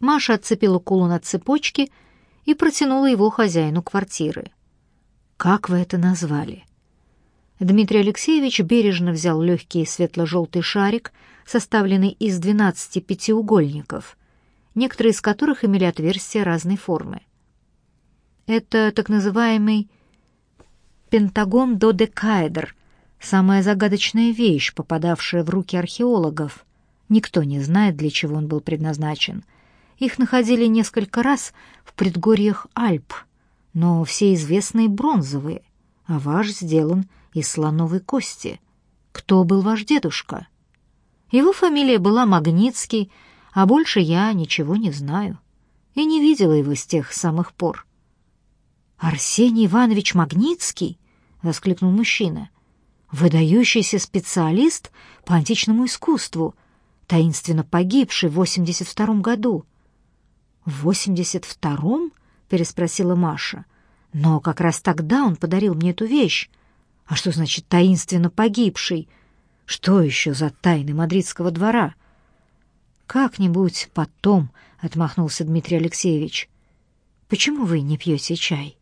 Маша отцепила кулон от цепочки и протянула его хозяину квартиры. «Как вы это назвали?» Дмитрий Алексеевич бережно взял легкий светло-желтый шарик, составленный из двенадцати пятиугольников, некоторые из которых имели отверстия разной формы. Это так называемый пентагон-додекаэдр, самая загадочная вещь, попадавшая в руки археологов. Никто не знает, для чего он был предназначен. Их находили несколько раз в предгорьях Альп, но все известные бронзовые, а ваш сделан из слоновой кости. Кто был ваш дедушка? Его фамилия была Магнитский, а больше я ничего не знаю и не видела его с тех самых пор. «Арсений Иванович Магнитский?» — воскликнул мужчина. «Выдающийся специалист по античному искусству, таинственно погибший в 82 году». «В 82-м?» — переспросила Маша. «Но как раз тогда он подарил мне эту вещь. А что значит таинственно погибший? Что еще за тайны мадридского двора? Как-нибудь потом, отмахнулся Дмитрий Алексеевич. Почему вы не пьете чай?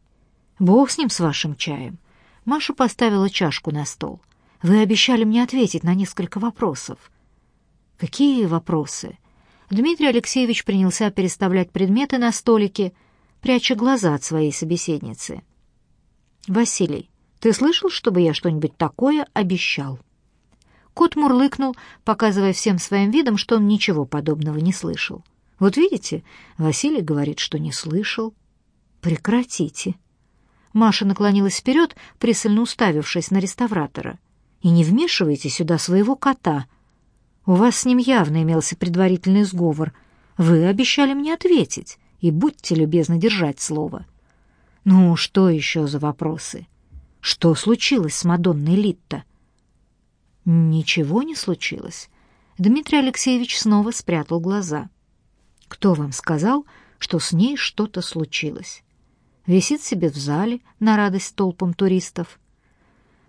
Бог с ним с вашим чаем. Маша поставила чашку на стол. Вы обещали мне ответить на несколько вопросов. Какие вопросы? Дмитрий Алексеевич принялся переставлять предметы на столике, пряча глаза от своей собеседницы. Василий, ты слышал, чтобы я что-нибудь такое обещал?» Кот мурлыкнул, показывая всем своим видом, что он ничего подобного не слышал. «Вот видите, Василий говорит, что не слышал». «Прекратите». Маша наклонилась вперед, пристально уставившись на реставратора. «И не вмешивайте сюда своего кота. У вас с ним явно имелся предварительный сговор. Вы обещали мне ответить, и будьте любезны держать слово». «Ну, что еще за вопросы?» Что случилось с Мадонной Литто? Ничего не случилось. Дмитрий Алексеевич снова спрятал глаза. Кто вам сказал, что с ней что-то случилось? Висит себе в зале на радость толпам туристов.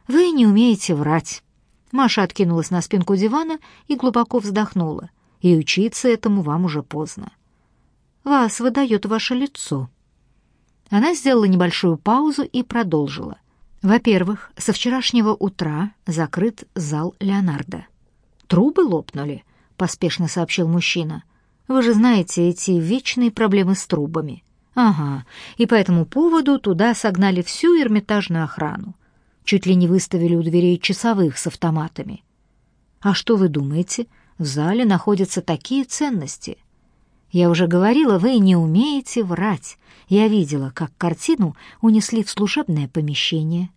Вы не умеете врать. Маша откинулась на спинку дивана и глубоко вздохнула. И учиться этому вам уже поздно. Вас выдает ваше лицо. Она сделала небольшую паузу и продолжила. Во-первых, со вчерашнего утра закрыт зал Леонардо. Трубы лопнули, поспешно сообщил мужчина. Вы же знаете эти вечные проблемы с трубами. Ага, и по этому поводу туда согнали всю эрмитажную охрану. Чуть ли не выставили у дверей часовых с автоматами. А что вы думаете? В зале находятся такие ценности. Я уже говорила, вы не умеете врать. Я видела, как картину унесли в служебное помещение.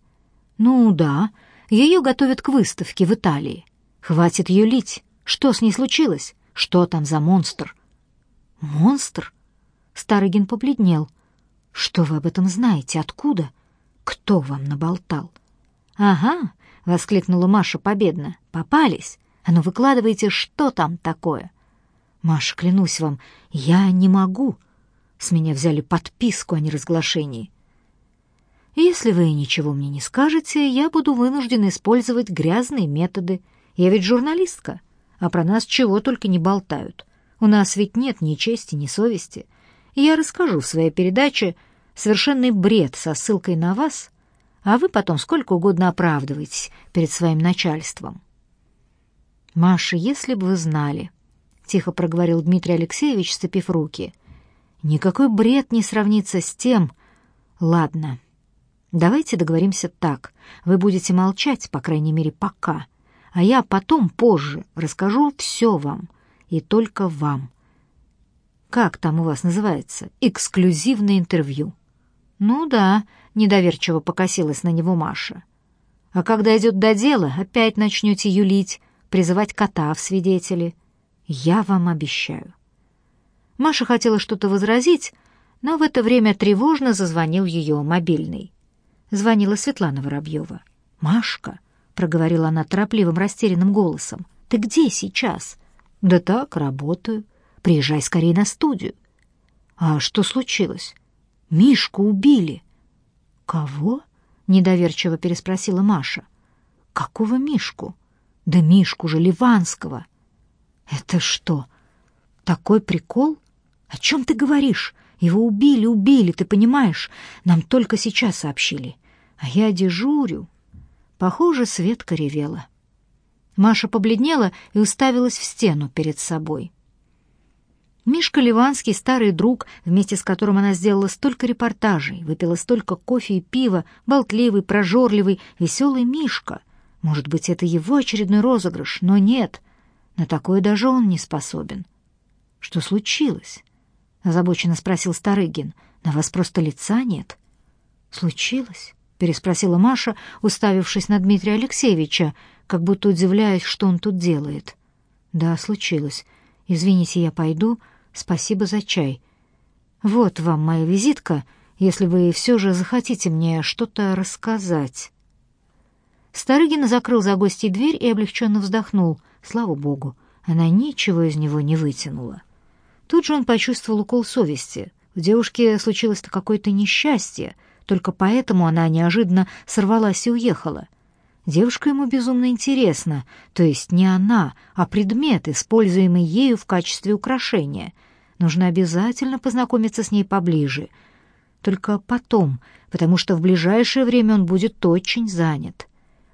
Ну да, ее готовят к выставке в Италии. Хватит ее лить. Что с ней случилось? Что там за монстр? Монстр? Старыгин побледнел. Что вы об этом знаете? Откуда? Кто вам наболтал? Ага, воскликнула Маша победно. Попались. А ну выкладывайте, что там такое? Маша, клянусь вам, я не могу. С меня взяли подписку о неразглашении. Если вы ничего мне не скажете, я буду вынужден использовать грязные методы. Я ведь журналистка, а про нас чего только не болтают. У нас ведь нет ни чести, ни совести. Я расскажу в своей передаче совершенный бред со ссылкой на вас, а вы потом сколько угодно оправдываетесь перед своим начальством. «Маша, если бы вы знали», — тихо проговорил Дмитрий Алексеевич, сцепив руки, — «никакой бред не сравнится с тем...» «Ладно». Давайте договоримся так. Вы будете молчать, по крайней мере, пока. А я потом, позже, расскажу все вам. И только вам. Как там у вас называется? Эксклюзивное интервью. Ну да, недоверчиво покосилась на него Маша. А когда идет до дела, опять начнете юлить, призывать кота в свидетели. Я вам обещаю. Маша хотела что-то возразить, но в это время тревожно зазвонил ее мобильный звонила Светлана Воробьева. «Машка», — проговорила она торопливым растерянным голосом, — «ты где сейчас?» «Да так, работаю. Приезжай скорее на студию». «А что случилось?» «Мишку убили». «Кого?» — недоверчиво переспросила Маша. «Какого Мишку?» «Да Мишку же Ливанского». «Это что, такой прикол? «О чем ты говоришь? Его убили, убили, ты понимаешь? Нам только сейчас сообщили. А я дежурю». Похоже, Светка ревела. Маша побледнела и уставилась в стену перед собой. Мишка Ливанский, старый друг, вместе с которым она сделала столько репортажей, выпила столько кофе и пива, болтливый, прожорливый, веселый Мишка. Может быть, это его очередной розыгрыш, но нет, на такое даже он не способен. Что случилось? озабоченно спросил Старыгин. На вас просто лица нет. Случилось? переспросила Маша, уставившись на Дмитрия Алексеевича, как будто удивляясь, что он тут делает. Да, случилось. Извините, я пойду. Спасибо за чай. Вот вам моя визитка, если вы все же захотите мне что-то рассказать. Старыгин закрыл за гостей дверь и облегченно вздохнул. Слава богу, она ничего из него не вытянула. Тут же он почувствовал укол совести. У девушки случилось-то какое-то несчастье, только поэтому она неожиданно сорвалась и уехала. Девушка ему безумно интересна, то есть не она, а предмет, используемый ею в качестве украшения. Нужно обязательно познакомиться с ней поближе. Только потом, потому что в ближайшее время он будет очень занят.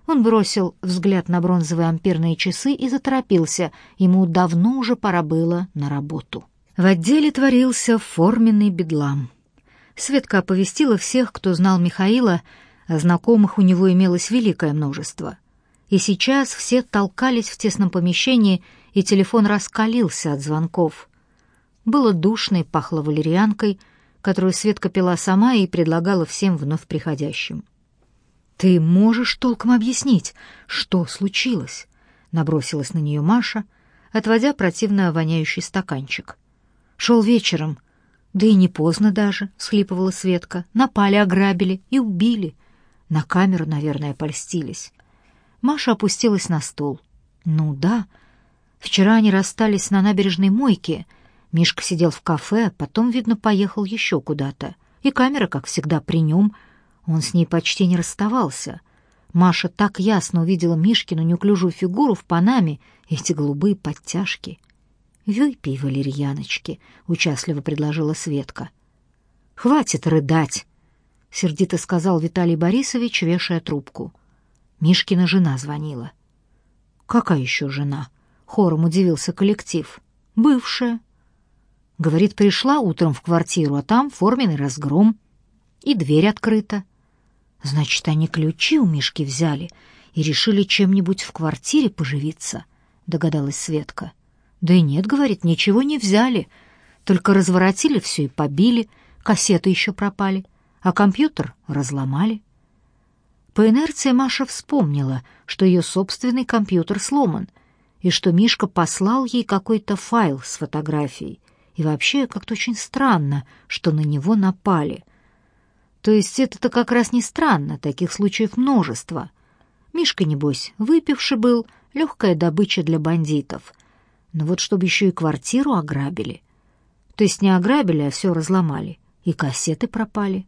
Он бросил взгляд на бронзовые амперные часы и заторопился. Ему давно уже пора было на работу. В отделе творился форменный бедлам. Светка оповестила всех, кто знал Михаила, знакомых у него имелось великое множество. И сейчас все толкались в тесном помещении, и телефон раскалился от звонков. Было душно и пахло валерьянкой, которую Светка пила сама и предлагала всем вновь приходящим. «Ты можешь толком объяснить, что случилось?» — набросилась на нее Маша, отводя противно воняющий стаканчик. «Шел вечером, да и не поздно даже», — схлипывала Светка. «Напали, ограбили и убили. На камеру, наверное, польстились. Маша опустилась на стул. Ну да, вчера они расстались на набережной мойке. Мишка сидел в кафе, потом, видно, поехал еще куда-то. И камера, как всегда, при нем. Он с ней почти не расставался. Маша так ясно увидела Мишкину неуклюжую фигуру в панаме эти голубые подтяжки. «Выпей, валерьяночки», — участливо предложила Светка. «Хватит рыдать», — сердито сказал Виталий Борисович, вешая трубку. Мишкина жена звонила. «Какая еще жена?» — хором удивился коллектив. «Бывшая». Говорит, пришла утром в квартиру, а там форменный разгром. И дверь открыта. Значит, они ключи у Мишки взяли и решили чем-нибудь в квартире поживиться, догадалась Светка. Да и нет, говорит, ничего не взяли, только разворотили все и побили, кассеты еще пропали а компьютер разломали. По инерции Маша вспомнила, что ее собственный компьютер сломан, и что Мишка послал ей какой-то файл с фотографией. И вообще как-то очень странно, что на него напали. То есть это-то как раз не странно, таких случаев множество. Мишка, небось, выпивший был, легкая добыча для бандитов. Но вот чтобы еще и квартиру ограбили. То есть не ограбили, а все разломали. И кассеты пропали.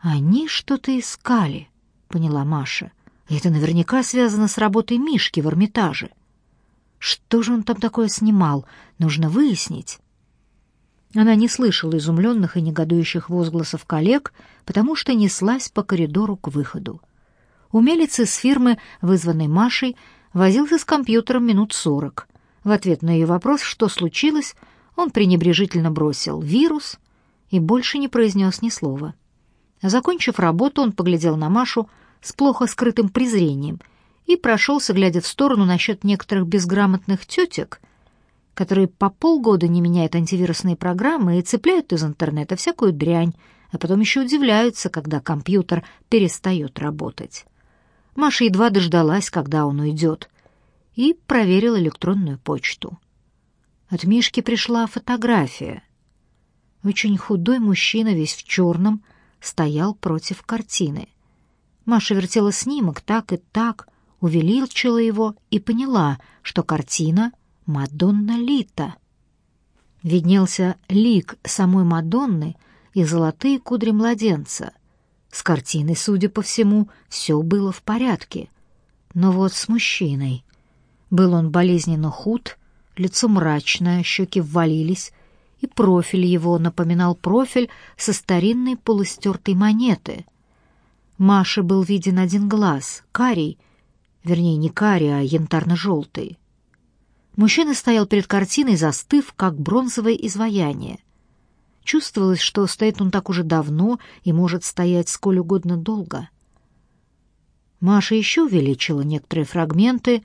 «Они что-то искали», — поняла Маша. И «Это наверняка связано с работой Мишки в Эрмитаже. Что же он там такое снимал? Нужно выяснить». Она не слышала изумленных и негодующих возгласов коллег, потому что неслась по коридору к выходу. Умелец из фирмы, вызванной Машей, возился с компьютером минут сорок. В ответ на ее вопрос, что случилось, он пренебрежительно бросил «вирус» и больше не произнес ни слова. Закончив работу, он поглядел на Машу с плохо скрытым презрением и прошелся, глядя в сторону насчет некоторых безграмотных тетек, которые по полгода не меняют антивирусные программы и цепляют из интернета всякую дрянь, а потом еще удивляются, когда компьютер перестает работать. Маша едва дождалась, когда он уйдет, и проверила электронную почту. От Мишки пришла фотография. Очень худой мужчина, весь в черном, — стоял против картины. Маша вертела снимок так и так, увеличила его и поняла, что картина «Мадонна Лита». Виднелся лик самой Мадонны и золотые кудри младенца. С картиной, судя по всему, все было в порядке. Но вот с мужчиной. Был он болезненно худ, лицо мрачное, щеки ввалились, и профиль его напоминал профиль со старинной полустертой монеты. Маше был виден один глаз, карий, вернее, не карий, а янтарно-желтый. Мужчина стоял перед картиной, застыв, как бронзовое изваяние. Чувствовалось, что стоит он так уже давно и может стоять сколь угодно долго. Маша еще увеличила некоторые фрагменты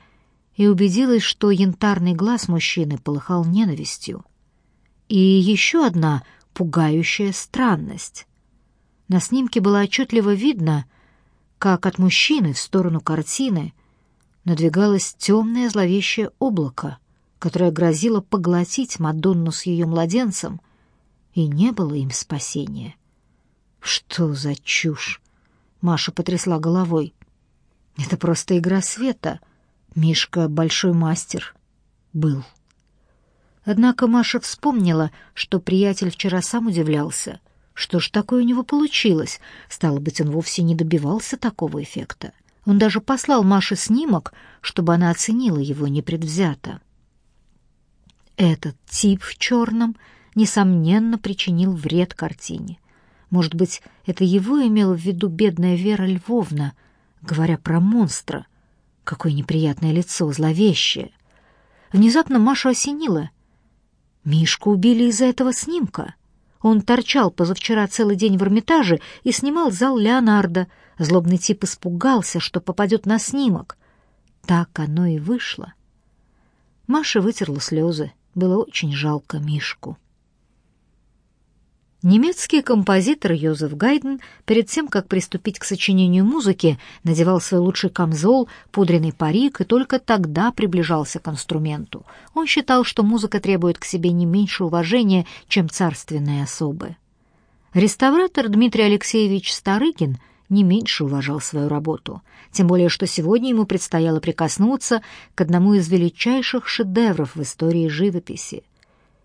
и убедилась, что янтарный глаз мужчины полыхал ненавистью. И еще одна пугающая странность. На снимке было отчетливо видно, как от мужчины в сторону картины надвигалось темное зловещее облако, которое грозило поглотить Мадонну с ее младенцем, и не было им спасения. «Что за чушь?» — Маша потрясла головой. «Это просто игра света. Мишка — большой мастер. Был». Однако Маша вспомнила, что приятель вчера сам удивлялся. Что ж такое у него получилось? Стало быть, он вовсе не добивался такого эффекта. Он даже послал Маше снимок, чтобы она оценила его непредвзято. Этот тип в черном, несомненно, причинил вред картине. Может быть, это его имела в виду бедная Вера Львовна, говоря про монстра. Какое неприятное лицо, зловещее. Внезапно Машу осенило. Мишку убили из-за этого снимка. Он торчал позавчера целый день в Эрмитаже и снимал зал Леонардо. Злобный тип испугался, что попадет на снимок. Так оно и вышло. Маша вытерла слезы. Было очень жалко Мишку. Немецкий композитор Йозеф Гайден перед тем, как приступить к сочинению музыки, надевал свой лучший камзол, пудренный парик и только тогда приближался к инструменту. Он считал, что музыка требует к себе не меньше уважения, чем царственные особы. Реставратор Дмитрий Алексеевич Старыгин не меньше уважал свою работу, тем более что сегодня ему предстояло прикоснуться к одному из величайших шедевров в истории живописи.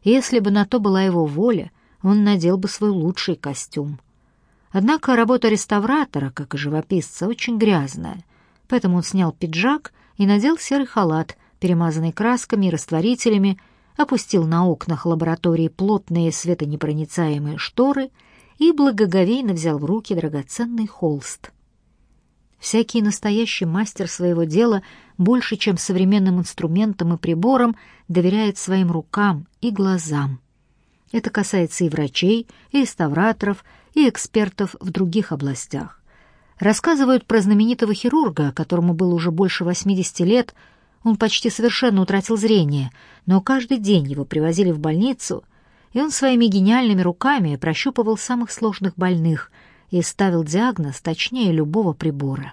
Если бы на то была его воля, он надел бы свой лучший костюм. Однако работа реставратора, как и живописца, очень грязная, поэтому он снял пиджак и надел серый халат, перемазанный красками и растворителями, опустил на окнах лаборатории плотные светонепроницаемые шторы и благоговейно взял в руки драгоценный холст. Всякий настоящий мастер своего дела больше, чем современным инструментам и приборам, доверяет своим рукам и глазам. Это касается и врачей, и реставраторов, и экспертов в других областях. Рассказывают про знаменитого хирурга, которому было уже больше 80 лет, он почти совершенно утратил зрение, но каждый день его привозили в больницу, и он своими гениальными руками прощупывал самых сложных больных и ставил диагноз точнее любого прибора.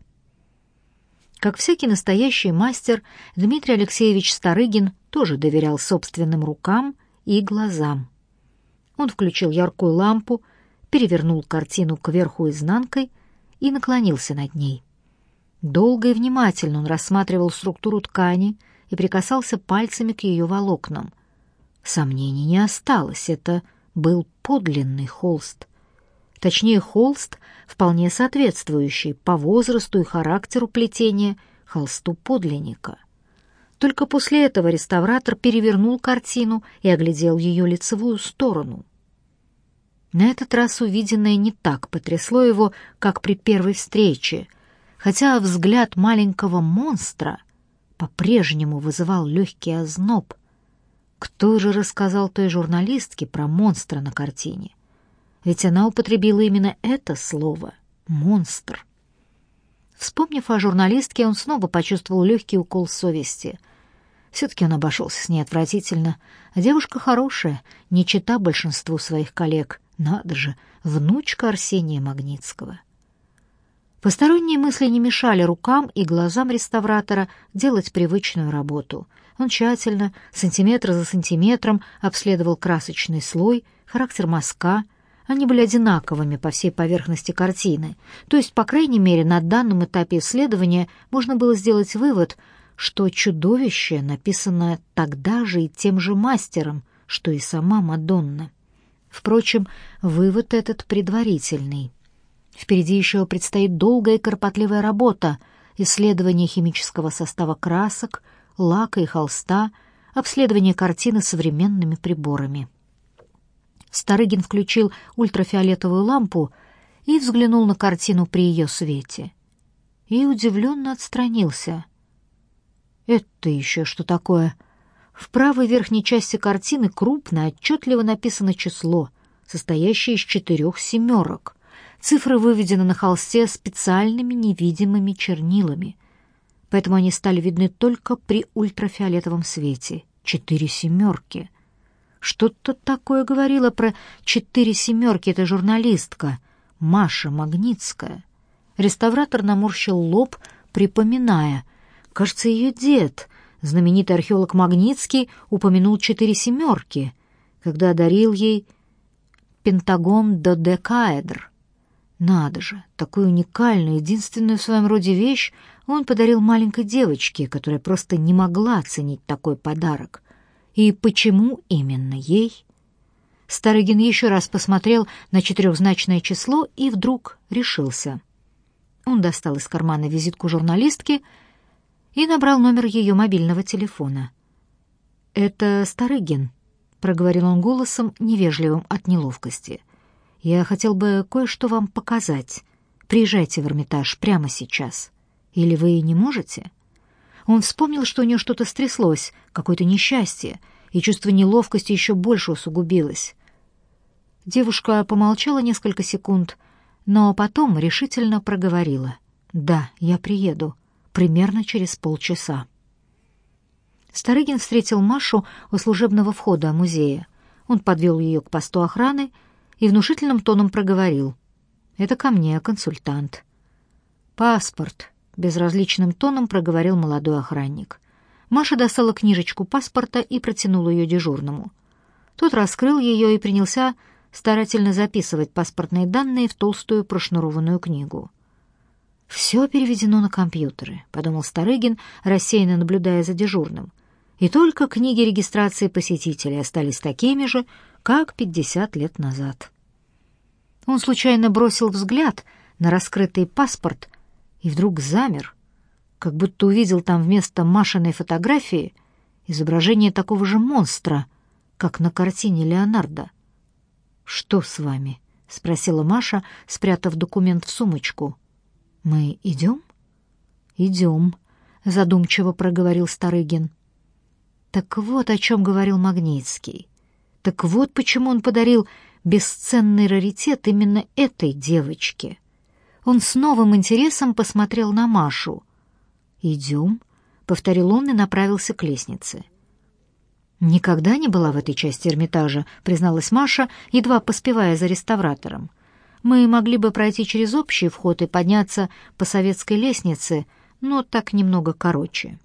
Как всякий настоящий мастер, Дмитрий Алексеевич Старыгин тоже доверял собственным рукам и глазам. Он включил яркую лампу, перевернул картину кверху изнанкой и наклонился над ней. Долго и внимательно он рассматривал структуру ткани и прикасался пальцами к ее волокнам. Сомнений не осталось, это был подлинный холст. Точнее, холст, вполне соответствующий по возрасту и характеру плетения холсту подлинника. Только после этого реставратор перевернул картину и оглядел ее лицевую сторону. На этот раз увиденное не так потрясло его, как при первой встрече, хотя взгляд маленького монстра по-прежнему вызывал легкий озноб. Кто же рассказал той журналистке про монстра на картине? Ведь она употребила именно это слово «монстр». Вспомнив о журналистке, он снова почувствовал легкий укол совести. Все-таки он обошелся с ней отвратительно. Девушка хорошая, не чита большинству своих коллег. Надо же, внучка Арсения Магнитского. Посторонние мысли не мешали рукам и глазам реставратора делать привычную работу. Он тщательно, сантиметр за сантиметром, обследовал красочный слой, характер мазка — они были одинаковыми по всей поверхности картины, то есть, по крайней мере, на данном этапе исследования можно было сделать вывод, что чудовище написано тогда же и тем же мастером, что и сама Мадонна. Впрочем, вывод этот предварительный. Впереди еще предстоит долгая и кропотливая работа, исследование химического состава красок, лака и холста, обследование картины современными приборами. Старыгин включил ультрафиолетовую лампу и взглянул на картину при ее свете. И удивленно отстранился. «Это еще что такое?» В правой верхней части картины крупно, отчетливо написано число, состоящее из четырех семерок. Цифры выведены на холсте специальными невидимыми чернилами, поэтому они стали видны только при ультрафиолетовом свете. Четыре семерки. Что-то такое говорила про четыре семерки эта журналистка, Маша Магнитская. Реставратор наморщил лоб, припоминая. Кажется, ее дед, знаменитый археолог Магнитский, упомянул четыре семерки, когда одарил ей пентагон додекаэдр. Надо же, такую уникальную, единственную в своем роде вещь он подарил маленькой девочке, которая просто не могла оценить такой подарок. И почему именно ей? Старыгин еще раз посмотрел на четырехзначное число и вдруг решился. Он достал из кармана визитку журналистки и набрал номер ее мобильного телефона. «Это Старыгин», — проговорил он голосом, невежливым от неловкости. «Я хотел бы кое-что вам показать. Приезжайте в Эрмитаж прямо сейчас. Или вы не можете?» Он вспомнил, что у нее что-то стряслось, какое-то несчастье, и чувство неловкости еще больше усугубилось. Девушка помолчала несколько секунд, но потом решительно проговорила. «Да, я приеду. Примерно через полчаса». Старыгин встретил Машу у служебного входа музея. Он подвел ее к посту охраны и внушительным тоном проговорил. «Это ко мне, консультант». «Паспорт», безразличным тоном проговорил молодой охранник. Маша достала книжечку паспорта и протянула ее дежурному. Тот раскрыл ее и принялся старательно записывать паспортные данные в толстую прошнурованную книгу. «Все переведено на компьютеры», — подумал Старыгин, рассеянно наблюдая за дежурным. «И только книги регистрации посетителей остались такими же, как пятьдесят лет назад». Он случайно бросил взгляд на раскрытый паспорт и вдруг замер, как будто увидел там вместо Машиной фотографии изображение такого же монстра, как на картине Леонардо. «Что с вами?» — спросила Маша, спрятав документ в сумочку. «Мы идем?» «Идем», — задумчиво проговорил Старыгин. Так вот о чем говорил Магнитский. Так вот почему он подарил бесценный раритет именно этой девочке. Он с новым интересом посмотрел на Машу. «Идем», — повторил он и направился к лестнице. «Никогда не была в этой части Эрмитажа», — призналась Маша, едва поспевая за реставратором. «Мы могли бы пройти через общий вход и подняться по советской лестнице, но так немного короче».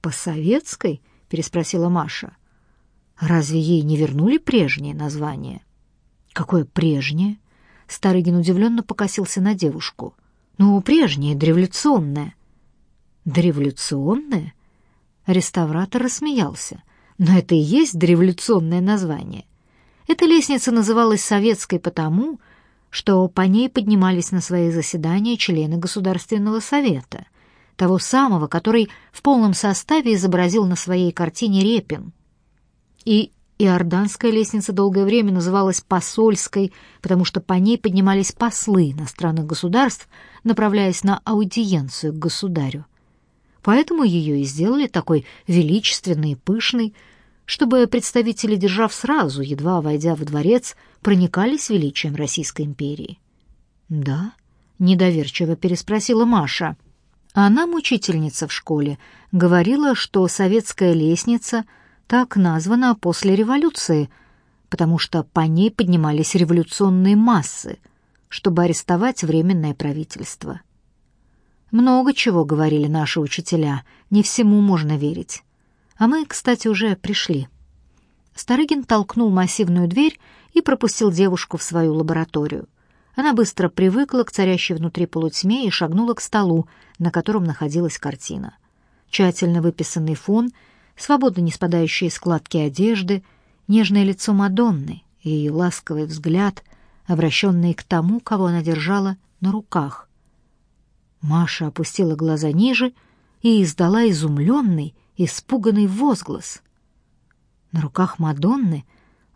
«По советской?» — переспросила Маша. «Разве ей не вернули прежнее название?» «Какое прежнее?» Старыгин удивленно покосился на девушку. «Ну, прежнее, дореволюционное». «Дореволюционное?» Реставратор рассмеялся. «Но это и есть дореволюционное название. Эта лестница называлась советской потому, что по ней поднимались на свои заседания члены Государственного совета, того самого, который в полном составе изобразил на своей картине Репин. И Иорданская лестница долгое время называлась посольской, потому что по ней поднимались послы иностранных государств, направляясь на аудиенцию к государю. Поэтому ее и сделали такой величественной и пышной, чтобы представители держав сразу, едва войдя в дворец, проникались величием Российской империи. «Да?» — недоверчиво переспросила Маша. Она, мучительница в школе, говорила, что советская лестница — так названа после революции, потому что по ней поднимались революционные массы, чтобы арестовать временное правительство. Много чего говорили наши учителя, не всему можно верить. А мы, кстати, уже пришли. Старыгин толкнул массивную дверь и пропустил девушку в свою лабораторию. Она быстро привыкла к царящей внутри полутьме и шагнула к столу, на котором находилась картина. Тщательно выписанный фон — свободно не спадающие складки одежды, нежное лицо Мадонны и ласковый взгляд, обращенный к тому, кого она держала на руках. Маша опустила глаза ниже и издала изумленный, испуганный возглас. На руках Мадонны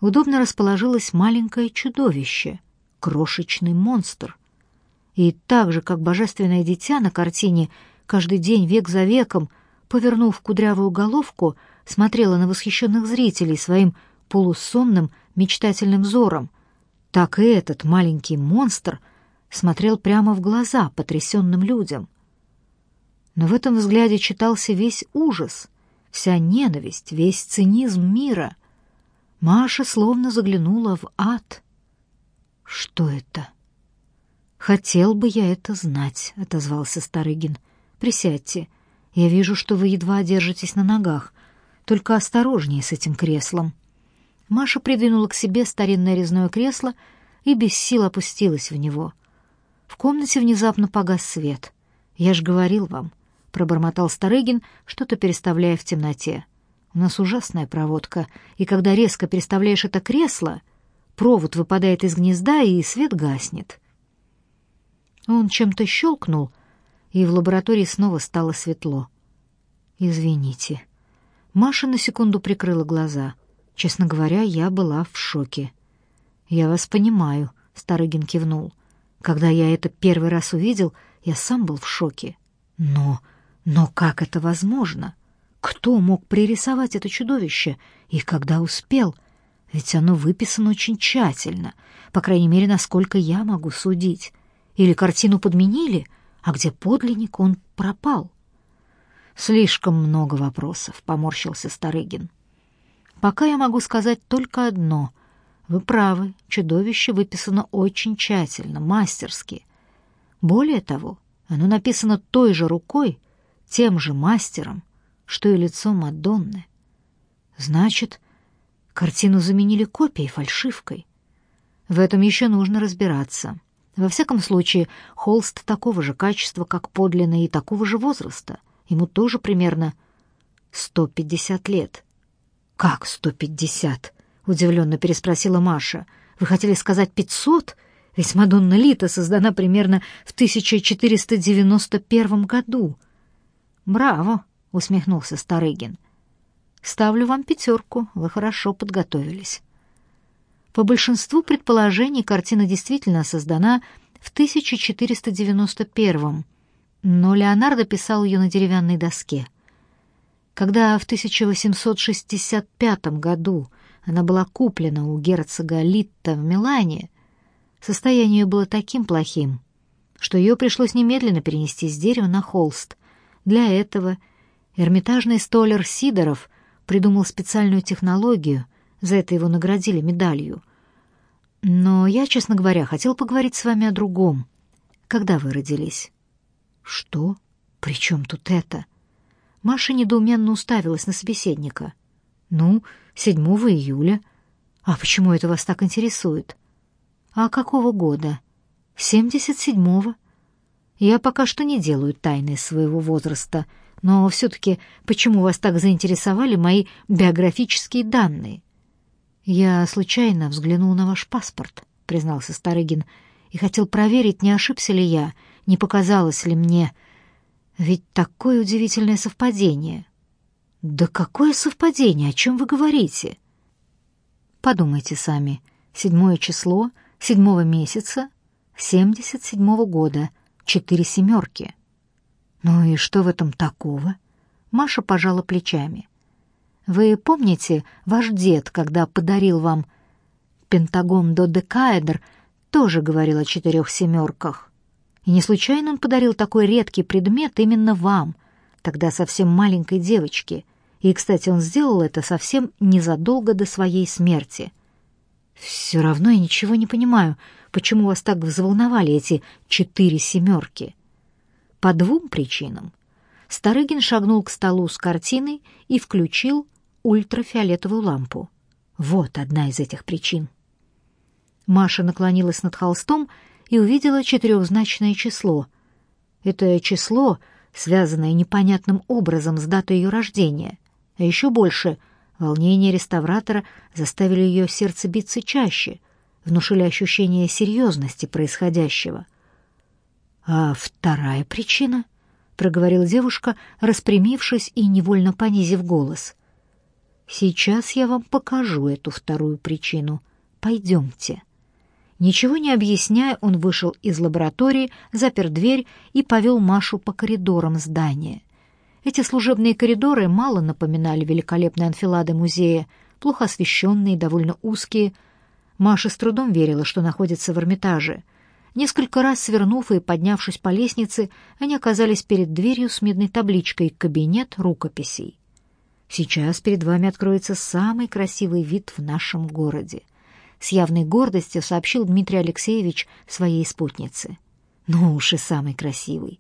удобно расположилось маленькое чудовище, крошечный монстр. И так же, как божественное дитя на картине, каждый день, век за веком, повернув кудрявую головку, смотрела на восхищенных зрителей своим полусонным, мечтательным взором, так и этот маленький монстр смотрел прямо в глаза потрясенным людям. Но в этом взгляде читался весь ужас, вся ненависть, весь цинизм мира. Маша словно заглянула в ад. «Что это?» «Хотел бы я это знать», — отозвался Старыгин. «Присядьте. Я вижу, что вы едва держитесь на ногах. Только осторожнее с этим креслом». Маша придвинула к себе старинное резное кресло и без сил опустилась в него. В комнате внезапно погас свет. «Я ж говорил вам», — пробормотал Старыгин, что-то переставляя в темноте. «У нас ужасная проводка, и когда резко переставляешь это кресло, провод выпадает из гнезда, и свет гаснет». Он чем-то щелкнул, и в лаборатории снова стало светло. «Извините». Маша на секунду прикрыла глаза — Честно говоря, я была в шоке. «Я вас понимаю», — Старыгин кивнул. «Когда я это первый раз увидел, я сам был в шоке. Но... но как это возможно? Кто мог пририсовать это чудовище? И когда успел? Ведь оно выписано очень тщательно, по крайней мере, насколько я могу судить. Или картину подменили, а где подлинник, он пропал?» «Слишком много вопросов», — поморщился Старыгин. Пока я могу сказать только одно. Вы правы, чудовище выписано очень тщательно, мастерски. Более того, оно написано той же рукой, тем же мастером, что и лицо Мадонны. Значит, картину заменили копией, фальшивкой. В этом еще нужно разбираться. Во всяком случае, холст такого же качества, как подлинный, и такого же возраста. Ему тоже примерно 150 лет. «Как сто пятьдесят?» — удивленно переспросила Маша. «Вы хотели сказать пятьсот? Ведь Мадонна Лита создана примерно в 1491 году». «Браво!» — усмехнулся Старыгин. «Ставлю вам пятерку, вы хорошо подготовились». По большинству предположений картина действительно создана в 1491 но Леонардо писал ее на деревянной доске — когда в 1865 году она была куплена у герцога Литта в Милане, состояние ее было таким плохим, что ее пришлось немедленно перенести с дерева на холст. Для этого эрмитажный столер Сидоров придумал специальную технологию, за это его наградили медалью. Но я, честно говоря, хотел поговорить с вами о другом. Когда вы родились? Что? При чем тут это? Маша недоуменно уставилась на собеседника. «Ну, 7 июля. А почему это вас так интересует?» «А какого года?» «77-го. Я пока что не делаю тайны своего возраста, но все-таки почему вас так заинтересовали мои биографические данные?» «Я случайно взглянул на ваш паспорт», — признался Старыгин, «и хотел проверить, не ошибся ли я, не показалось ли мне...» Ведь такое удивительное совпадение. Да какое совпадение? О чем вы говорите? Подумайте сами. Седьмое число седьмого месяца семьдесят седьмого года. Четыре семерки. Ну и что в этом такого? Маша пожала плечами. Вы помните, ваш дед, когда подарил вам пентагон додекаэдр, тоже говорил о четырех семерках? И не случайно он подарил такой редкий предмет именно вам, тогда совсем маленькой девочке. И, кстати, он сделал это совсем незадолго до своей смерти. Все равно я ничего не понимаю, почему вас так взволновали эти четыре семерки. По двум причинам. Старыгин шагнул к столу с картиной и включил ультрафиолетовую лампу. Вот одна из этих причин. Маша наклонилась над холстом и увидела четырехзначное число. Это число, связанное непонятным образом с датой ее рождения. А еще больше волнение реставратора заставили ее сердце биться чаще, внушили ощущение серьезности происходящего. «А вторая причина?» — проговорила девушка, распрямившись и невольно понизив голос. Сейчас я вам покажу эту вторую причину. Пойдемте». Ничего не объясняя, он вышел из лаборатории, запер дверь и повел Машу по коридорам здания. Эти служебные коридоры мало напоминали великолепные анфилады музея, плохо освещенные, довольно узкие. Маша с трудом верила, что находится в Эрмитаже. Несколько раз свернув и поднявшись по лестнице, они оказались перед дверью с медной табличкой «Кабинет рукописей». Сейчас перед вами откроется самый красивый вид в нашем городе. С явной гордостью сообщил Дмитрий Алексеевич своей спутнице. Ну уж и самый красивый.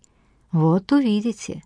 Вот увидите.